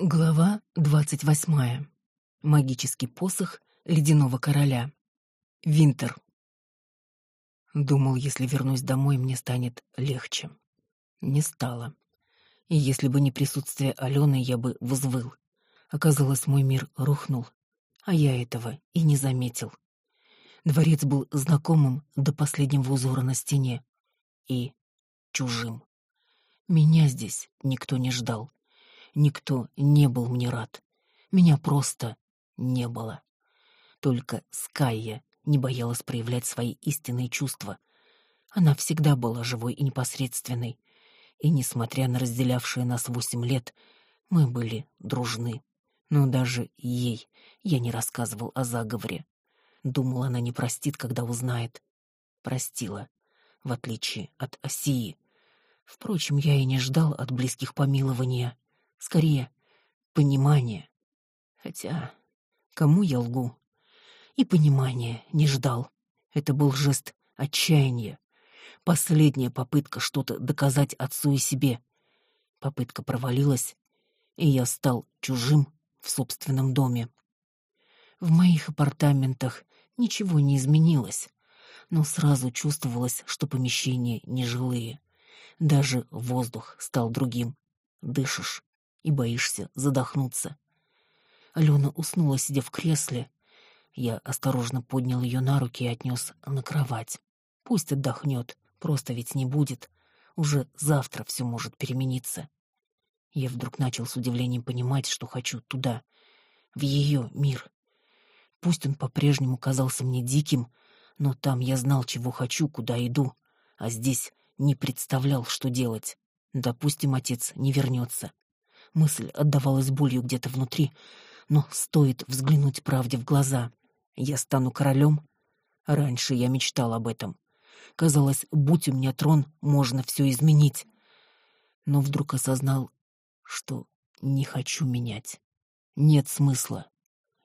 Глава двадцать восьмая. Магический посох ледяного короля. Винтер. Думал, если вернусь домой, мне станет легче. Не стало. И если бы не присутствие Алены, я бы взвыл. Оказалось, мой мир рухнул, а я этого и не заметил. Дворец был знакомым до последнего узора на стене и чужим. Меня здесь никто не ждал. Никто не был мне рад. Меня просто не было. Только Скайя не боялась проявлять свои истинные чувства. Она всегда была живой и непосредственной. И, несмотря на разделявшие нас восемь лет, мы были дружны. Но даже ей я не рассказывал о заговоре. Думал, она не простит, когда узнает. Простила, в отличие от Осии. Впрочем, я и не ждал от близких помилования. Скорее, понимание. Хотя, кому я лгу? И понимания не ждал. Это был жест отчаяния. Последняя попытка что-то доказать отцу и себе. Попытка провалилась, и я стал чужим в собственном доме. В моих апартаментах ничего не изменилось, но сразу чувствовалось, что помещения нежилые. Даже воздух стал другим. Дышишь и боишься задохнуться. Алена уснула, сидя в кресле. Я осторожно поднял ее на руки и отнес на кровать. Пусть отдохнет, просто ведь не будет. Уже завтра все может перемениться. Я вдруг начал с удивлением понимать, что хочу туда, в ее мир. Пусть он по-прежнему казался мне диким, но там я знал, чего хочу, куда иду, а здесь не представлял, что делать. Допустим, отец не вернется. Мысль отдавалась болью где-то внутри, но стоит взглянуть правде в глаза. Я стану королем. Раньше я мечтал об этом. Казалось, будь у меня трон, можно все изменить. Но вдруг осознал, что не хочу менять. Нет смысла.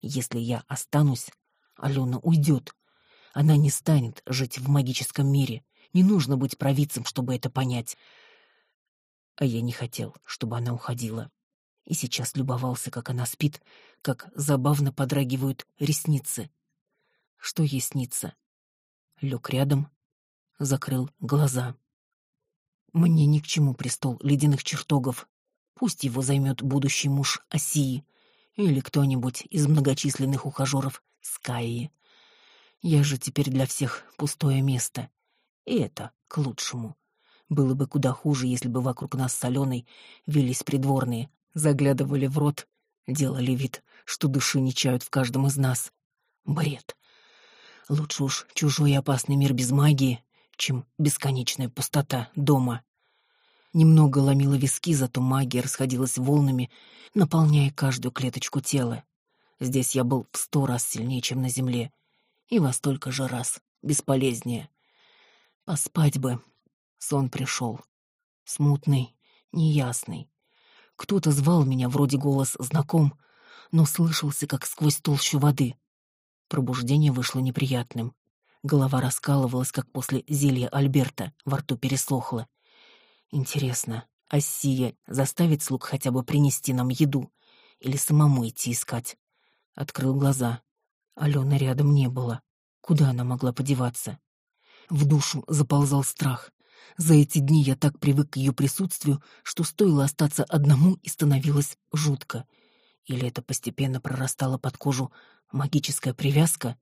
Если я останусь, Алена уйдет. Она не станет жить в магическом мире. Не нужно быть провидцем, чтобы это понять. А я не хотел, чтобы она уходила. И сейчас любовался, как она спит, как забавно подрагивают ресницы. Что ей снится? Лег рядом, закрыл глаза. Мне ни к чему престол ледяных чертогов. Пусть его займет будущий муж Осии или кто-нибудь из многочисленных ухажеров Скайи. Я же теперь для всех пустое место. И это к лучшему. Было бы куда хуже, если бы вокруг нас с Аленой велись придворные, заглядывали в рот, делали вид, что души не чают в каждом из нас. Бред. Лучше уж чужой и опасный мир без магии, чем бесконечная пустота дома. Немного ломило виски, зато магия расходилась волнами, наполняя каждую клеточку тела. Здесь я был в сто раз сильнее, чем на земле, и во столько же раз бесполезнее. Поспать бы, Сон пришел. Смутный, неясный. Кто-то звал меня, вроде голос знаком, но слышался, как сквозь толщу воды. Пробуждение вышло неприятным. Голова раскалывалась, как после зелья Альберта, во рту пересохло. Интересно, Ассия заставит слуг хотя бы принести нам еду или самому идти искать? Открыл глаза. Алены рядом не было. Куда она могла подеваться? В душу заползал страх. За эти дни я так привык к ее присутствию, что стоило остаться одному и становилось жутко. Или это постепенно прорастала под кожу магическая привязка?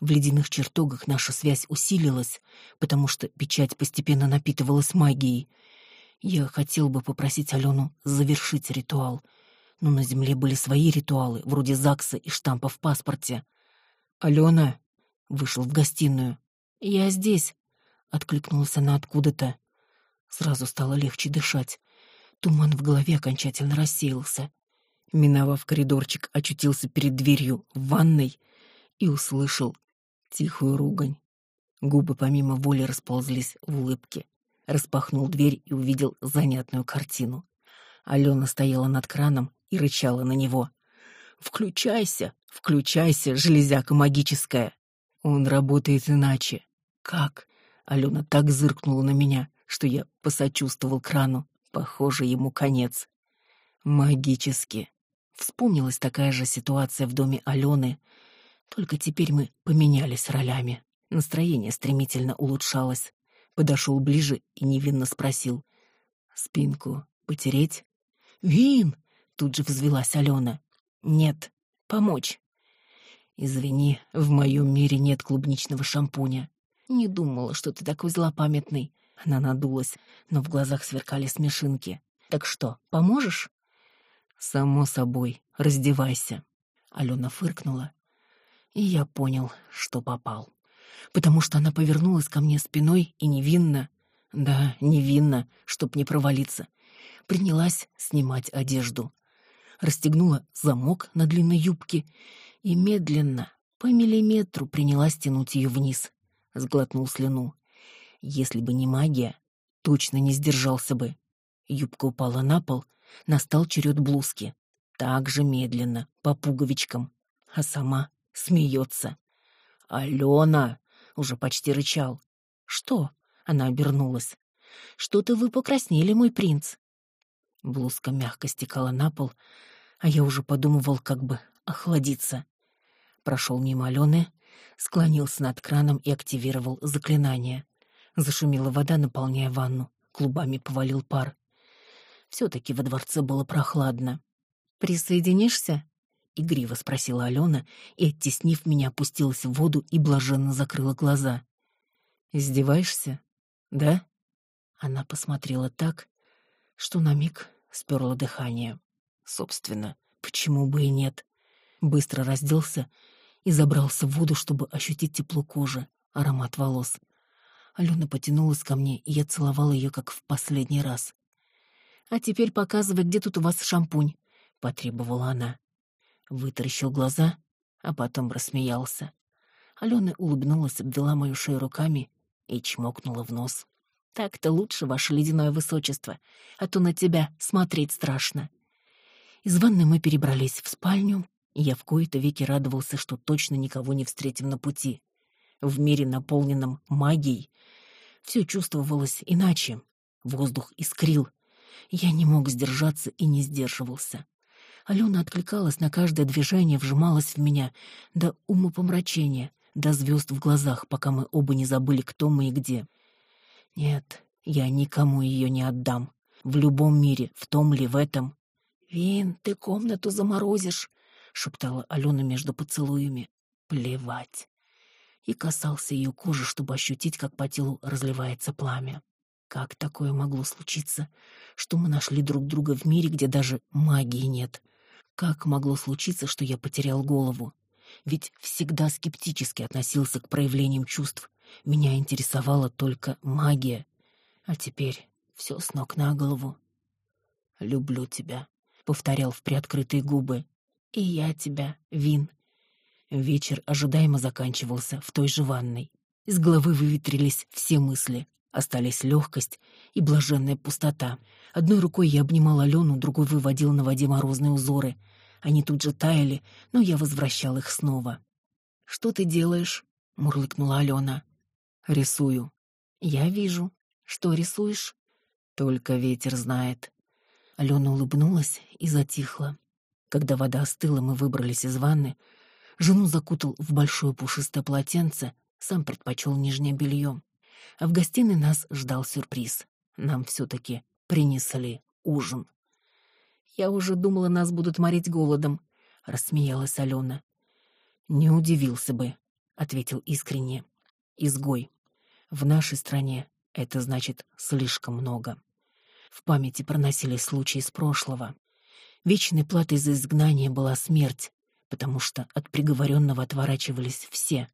В ледяных чертогах наша связь усилилась, потому что печать постепенно напитывалась магией. Я хотел бы попросить Алену завершить ритуал, но на земле были свои ритуалы, вроде ЗАГСа и штампа в паспорте. «Алена!» — вышел в гостиную. «Я здесь», откликнулась она откуда-то. Сразу стало легче дышать. Туман в голове окончательно рассеялся. Миновав коридорчик, очутился перед дверью в ванной и услышал тихую ругань. Губы помимо воли расползлись в улыбке. Распахнул дверь и увидел занятную картину. Алена стояла над краном и рычала на него. «Включайся, включайся, железяка магическая!» Он работает иначе. Как? Алена так зыркнула на меня, что я посочувствовал крану. Похоже, ему конец. Магически. Вспомнилась такая же ситуация в доме Алены, только теперь мы поменялись ролями. Настроение стремительно улучшалось. Подошел ближе и невинно спросил. «Спинку потереть?» «Вин!» — тут же взвелась Алена. «Нет, помочь». «Извини, в моем мире нет клубничного шампуня. Не думала, что ты такой злопамятный». Она надулась, но в глазах сверкали смешинки. «Так что, поможешь?» «Само собой, раздевайся». Алена фыркнула, и я понял, что попал. Потому что она повернулась ко мне спиной и невинно, да, невинно, чтоб не провалиться, принялась снимать одежду. Расстегнула замок на длинной юбке и медленно, по миллиметру, принялась тянуть ее вниз. Сглотнул слюну. Если бы не магия, точно не сдержался бы. Юбка упала на пол, настал черед блузки. Так же медленно, по пуговичкам. А сама смеется. «Алена!» — уже почти рычал. «Что?» — она обернулась. «Что-то вы покраснели, мой принц». Блузка мягко стекала на пол, а я уже подумывал, как бы охладиться. Прошел мимо Алены, склонился над краном и активировал заклинание. Зашумела вода, наполняя ванну. Клубами повалил пар. Все-таки во дворце было прохладно. «Присоединишься?» — игриво спросила Алена и, оттеснив меня, опустилась в воду и блаженно закрыла глаза. «Издеваешься? Да?» Она посмотрела так, что на миг сперла дыхание. Собственно, почему бы и нет? Быстро разделся и забрался в воду, чтобы ощутить тепло кожи, аромат волос. Алена потянулась ко мне, и я целовала ее, как в последний раз. «А теперь показывай, где тут у вас шампунь», — потребовала она. Вытаращил глаза, а потом рассмеялся. Алена улыбнулась, обвела мою шею руками и чмокнула в нос. «Так-то лучше, ваше ледяное высочество, а то на тебя смотреть страшно». Из ванны мы перебрались в спальню, я в кои-то веки радовался, что точно никого не встретим на пути. В мире, наполненном магией, все чувствовалось иначе. Воздух искрил. Я не мог сдержаться и не сдерживался. Алена откликалась на каждое движение, вжималась в меня до умопомрачения, до звезд в глазах, пока мы оба не забыли, кто мы и где. Нет, я никому ее не отдам. В любом мире, в том ли, в этом. «Вин, ты комнату заморозишь», — шептала Алена между поцелуями. «Плевать» и касался ее кожи, чтобы ощутить, как по телу разливается пламя. Как такое могло случиться, что мы нашли друг друга в мире, где даже магии нет? Как могло случиться, что я потерял голову? Ведь всегда скептически относился к проявлениям чувств. Меня интересовала только магия. А теперь все с ног на голову. «Люблю тебя», — повторял в приоткрытые губы. «И я тебя, Вин», Вечер ожидаемо заканчивался в той же ванной. Из головы выветрились все мысли. Остались легкость и блаженная пустота. Одной рукой я обнимал Алену, другой выводил на воде морозные узоры. Они тут же таяли, но я возвращал их снова. «Что ты делаешь?» — мурлыкнула Алена. «Рисую». «Я вижу. Что рисуешь?» «Только ветер знает». Алена улыбнулась и затихла. Когда вода остыла, мы выбрались из ванны, Жену закутал в большое пушистое полотенце, сам предпочел нижнее белье. А в гостиной нас ждал сюрприз. Нам все-таки принесли ужин. «Я уже думала, нас будут морить голодом», — рассмеялась Алена. «Не удивился бы», — ответил искренне. «Изгой. В нашей стране это значит слишком много». В памяти проносились случаи из прошлого. Вечной платой за изгнание была смерть, потому что от приговоренного отворачивались все.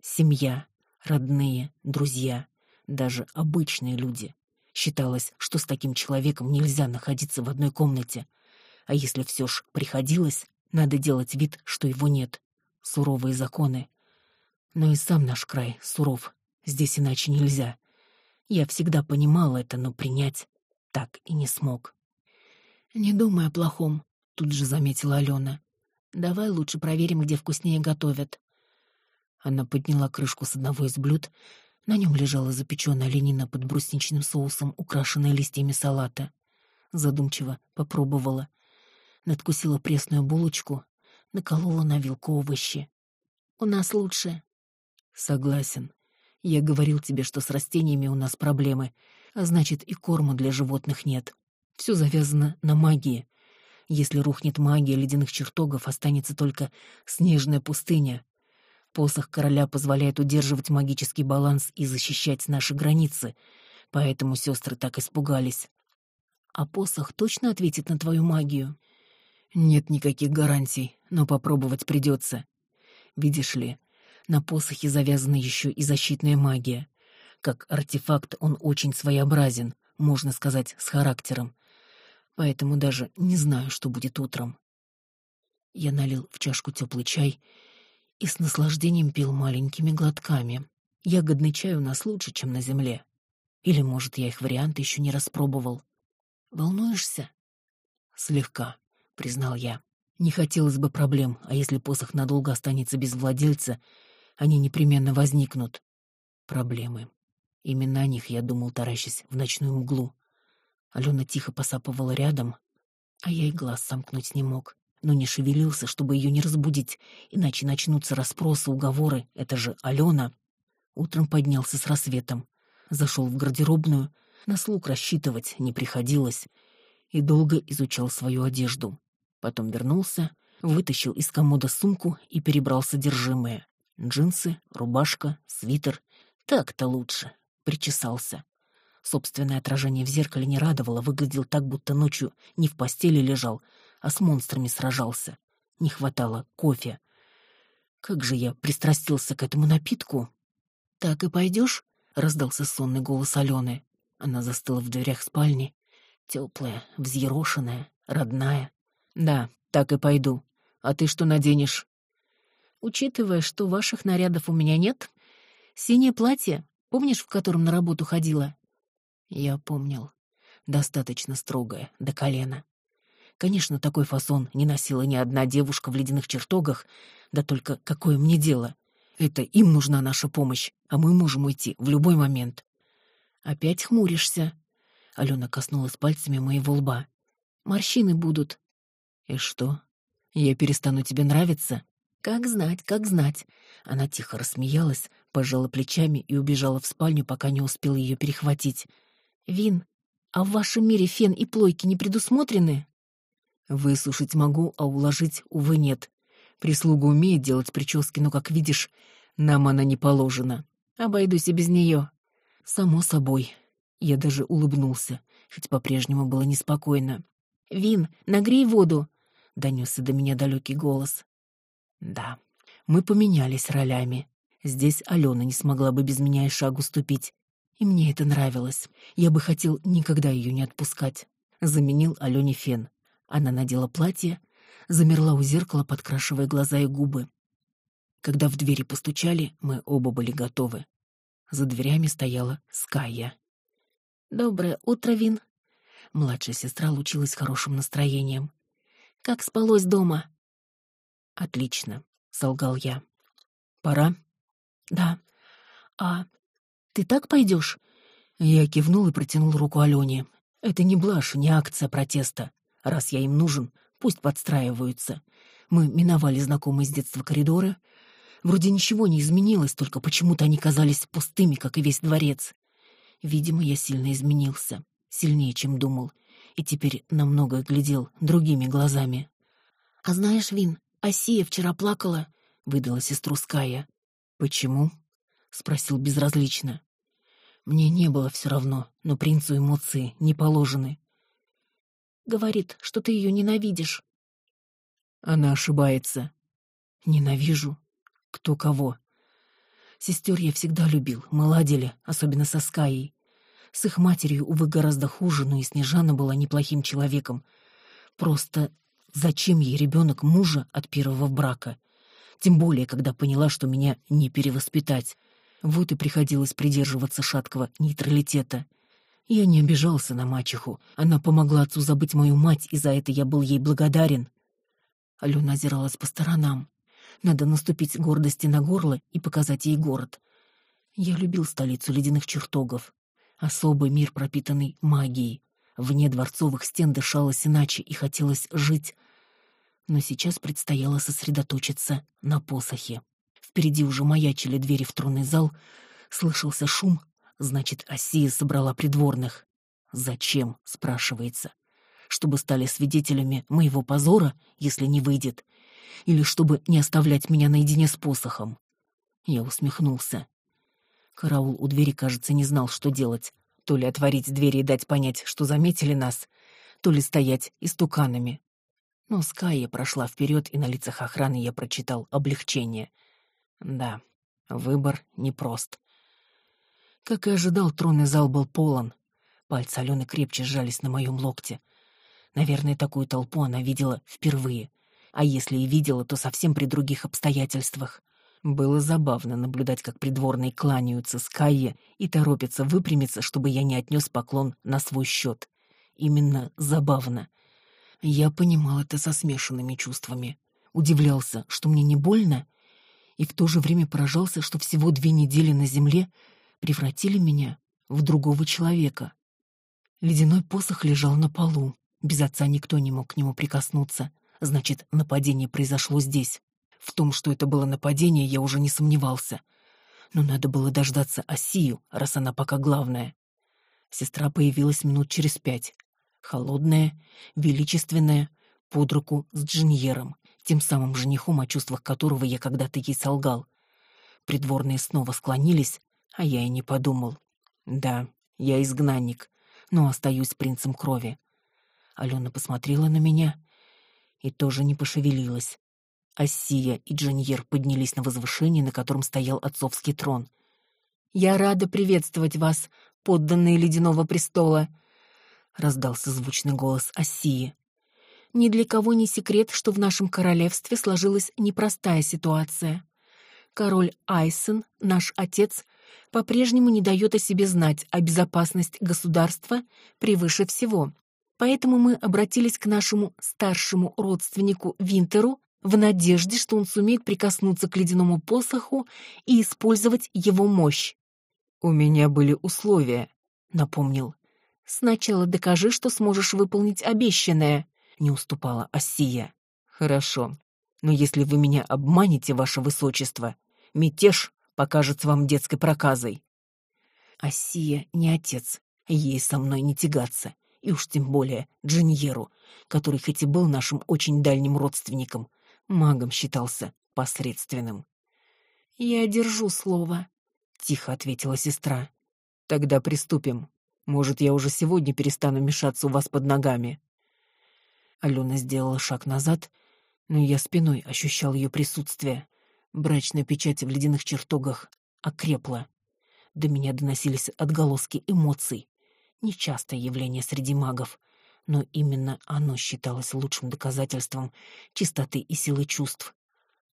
Семья, родные, друзья, даже обычные люди. Считалось, что с таким человеком нельзя находиться в одной комнате. А если все ж приходилось, надо делать вид, что его нет. Суровые законы. Но и сам наш край суров. Здесь иначе нельзя. Я всегда понимал это, но принять так и не смог. «Не думай о плохом», — тут же заметила Алена. Давай лучше проверим, где вкуснее готовят. Она подняла крышку с одного из блюд. На нем лежала запеченная оленина под брусничным соусом, украшенная листьями салата. Задумчиво попробовала. Надкусила пресную булочку, наколола на вилку овощи. «У нас лучше». «Согласен. Я говорил тебе, что с растениями у нас проблемы, а значит, и корму для животных нет. Все завязано на магии. Если рухнет магия ледяных чертогов, останется только снежная пустыня. Посох короля позволяет удерживать магический баланс и защищать наши границы, поэтому сестры так испугались. А посох точно ответит на твою магию? Нет никаких гарантий, но попробовать придется. Видишь ли, на посохе завязана еще и защитная магия. Как артефакт он очень своеобразен, можно сказать, с характером. Поэтому даже не знаю, что будет утром. Я налил в чашку теплый чай и с наслаждением пил маленькими глотками. Ягодный чай у нас лучше, чем на земле. Или, может, я их варианты еще не распробовал. Волнуешься? Слегка признал я. Не хотелось бы проблем, а если посох надолго останется без владельца, они непременно возникнут. Проблемы. Именно о них я думал, таращась в ночную мглу. Алена тихо посапывала рядом, а я и глаз сомкнуть не мог, но не шевелился, чтобы ее не разбудить, иначе начнутся расспросы, уговоры. Это же Алена. Утром поднялся с рассветом, зашел в гардеробную, на слуг рассчитывать не приходилось, и долго изучал свою одежду. Потом вернулся, вытащил из комода сумку и перебрал содержимое. Джинсы, рубашка, свитер. Так-то лучше. Причесался. Собственное отражение в зеркале не радовало, выглядел так, будто ночью не в постели лежал, а с монстрами сражался. Не хватало кофе. Как же я пристрастился к этому напитку. «Так и пойдешь?» — раздался сонный голос Алены. Она застыла в дверях спальни. Теплая, взъерошенная, родная. Да, так и пойду. А ты что наденешь? Учитывая, что ваших нарядов у меня нет, синее платье, помнишь, в котором на работу ходила? Я помнил. Достаточно строгое, до колена. Конечно, такой фасон не носила ни одна девушка в ледяных чертогах, да только какое мне дело? Это им нужна наша помощь, а мы можем уйти в любой момент. Опять хмуришься. Алена коснулась пальцами моего лба. Морщины будут. «И что? Я перестану тебе нравиться?» «Как знать, как знать!» Она тихо рассмеялась, пожала плечами и убежала в спальню, пока не успел ее перехватить. «Вин, а в вашем мире фен и плойки не предусмотрены?» «Высушить могу, а уложить, увы, нет. Прислуга умеет делать прически, но, как видишь, нам она не положена. Обойдусь и без нее». «Само собой». Я даже улыбнулся, хоть по-прежнему было неспокойно. «Вин, нагрей воду!» — донесся до меня далекий голос. «Да, мы поменялись ролями. Здесь Алена не смогла бы без меня и шагу ступить. И мне это нравилось. Я бы хотел никогда ее не отпускать. Заменил Алене фен. Она надела платье, замерла у зеркала, подкрашивая глаза и губы. Когда в двери постучали, мы оба были готовы. За дверями стояла Ская. «Доброе утро, Вин», Младшая сестра лучилась хорошим настроением. «Как спалось дома?» «Отлично», — солгал я. «Пора?» «Да. А ты так пойдешь?» Я кивнул и протянул руку Алене. «Это не блажь, не акция протеста. Раз я им нужен, пусть подстраиваются. Мы миновали знакомые с детства коридоры. Вроде ничего не изменилось, только почему-то они казались пустыми, как и весь дворец. Видимо, я сильно изменился сильнее, чем думал, и теперь намного глядел другими глазами. «А знаешь, Вин, Асия вчера плакала», — выдала сестру Ская. «Почему?» — спросил безразлично. Мне не было все равно, но принцу эмоции не положены. Говорит, что ты ее ненавидишь. Она ошибается. Ненавижу. Кто кого. Сестер я всегда любил, мы ладили, особенно со Скаей. С их матерью, увы, гораздо хуже, но и Снежана была неплохим человеком. Просто зачем ей ребенок мужа от первого брака? Тем более, когда поняла, что меня не перевоспитать. Вот и приходилось придерживаться шаткого нейтралитета. Я не обижался на мачеху. Она помогла отцу забыть мою мать, и за это я был ей благодарен. Алена озиралась по сторонам. Надо наступить гордости на горло и показать ей город. Я любил столицу ледяных чертогов. Особый мир, пропитанный магией. Вне дворцовых стен дышалось иначе и хотелось жить Но сейчас предстояло сосредоточиться на посохе. Впереди уже маячили двери в тронный зал, слышался шум, значит, Осия собрала придворных. «Зачем?» — спрашивается. «Чтобы стали свидетелями моего позора, если не выйдет? Или чтобы не оставлять меня наедине с посохом?» Я усмехнулся. Караул у двери, кажется, не знал, что делать. То ли отворить двери и дать понять, что заметили нас, то ли стоять истуканами. Но Скайя прошла вперед, и на лицах охраны я прочитал облегчение. Да, выбор непрост. Как и ожидал, тронный зал был полон. Пальцы Алены крепче сжались на моем локте. Наверное, такую толпу она видела впервые. А если и видела, то совсем при других обстоятельствах. Было забавно наблюдать, как придворные кланяются Скайе и торопятся выпрямиться, чтобы я не отнес поклон на свой счет. Именно забавно. Я понимал это со смешанными чувствами. Удивлялся, что мне не больно, и в то же время поражался, что всего две недели на земле превратили меня в другого человека. Ледяной посох лежал на полу. Без отца никто не мог к нему прикоснуться. Значит, нападение произошло здесь. В том, что это было нападение, я уже не сомневался. Но надо было дождаться Осию, раз она пока главная. Сестра появилась минут через пять. Холодная, величественная, под руку с Джиньером, тем самым женихом, о чувствах которого я когда-то ей солгал. Придворные снова склонились, а я и не подумал. Да, я изгнанник, но остаюсь принцем крови. Алена посмотрела на меня и тоже не пошевелилась. Ассия и Джаньер поднялись на возвышение, на котором стоял отцовский трон. «Я рада приветствовать вас, подданные Ледяного престола», — раздался звучный голос Ассии. «Ни для кого не секрет, что в нашем королевстве сложилась непростая ситуация. Король Айсен, наш отец, по-прежнему не дает о себе знать, а безопасность государства превыше всего. Поэтому мы обратились к нашему старшему родственнику Винтеру в надежде, что он сумеет прикоснуться к ледяному посоху и использовать его мощь. «У меня были условия», — напомнил. «Сначала докажи, что сможешь выполнить обещанное», — не уступала Осия. «Хорошо, но если вы меня обманете, ваше высочество, мятеж покажется вам детской проказой». Осия не отец, ей со мной не тягаться, и уж тем более Джиньеру, который хоть и был нашим очень дальним родственником, магом считался посредственным. «Я держу слово», — тихо ответила сестра. «Тогда приступим. Может, я уже сегодня перестану мешаться у вас под ногами». Алена сделала шаг назад, но я спиной ощущал ее присутствие. Брачная печать в ледяных чертогах окрепла. До меня доносились отголоски эмоций. Нечастое явление среди магов — но именно оно считалось лучшим доказательством чистоты и силы чувств.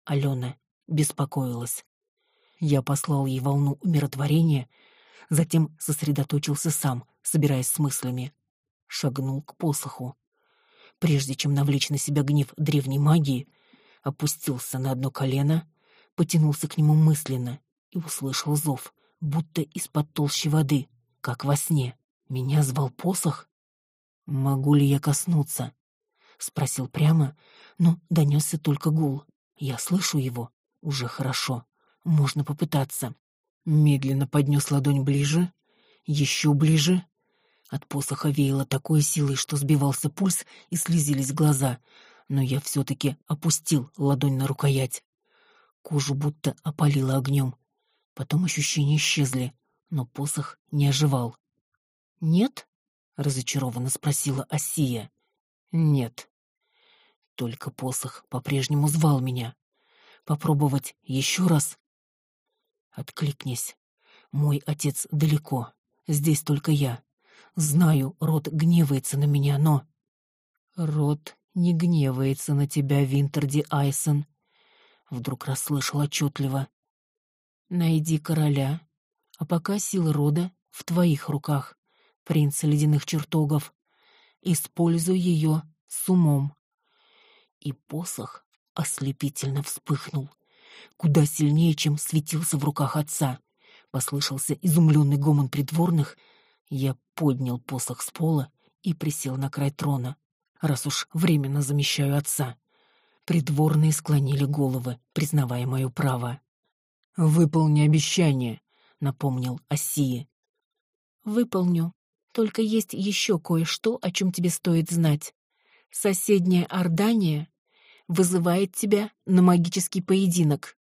Алена беспокоилась. Я послал ей волну умиротворения, затем сосредоточился сам, собираясь с мыслями. Шагнул к посоху. Прежде чем навлечь на себя гнев древней магии, опустился на одно колено, потянулся к нему мысленно и услышал зов, будто из-под толщи воды, как во сне. Меня звал посох? «Могу ли я коснуться?» — спросил прямо, но донесся только гул. Я слышу его. Уже хорошо. Можно попытаться. Медленно поднес ладонь ближе, еще ближе. От посоха веяло такой силой, что сбивался пульс и слезились глаза, но я все-таки опустил ладонь на рукоять. Кожу будто опалило огнем. Потом ощущения исчезли, но посох не оживал. «Нет?» — разочарованно спросила Осия. «Нет». Только посох по-прежнему звал меня. «Попробовать еще раз?» «Откликнись. Мой отец далеко. Здесь только я. Знаю, род гневается на меня, но...» «Род не гневается на тебя, Винтерди Айсон», — вдруг расслышал отчетливо. «Найди короля, а пока сила рода в твоих руках принца ледяных чертогов. Используй ее с умом. И посох ослепительно вспыхнул. Куда сильнее, чем светился в руках отца. Послышался изумленный гомон придворных. Я поднял посох с пола и присел на край трона, раз уж временно замещаю отца. Придворные склонили головы, признавая мое право. «Выполни обещание», — напомнил Осии. «Выполню. Только есть еще кое-что, о чем тебе стоит знать. Соседняя Ордания вызывает тебя на магический поединок.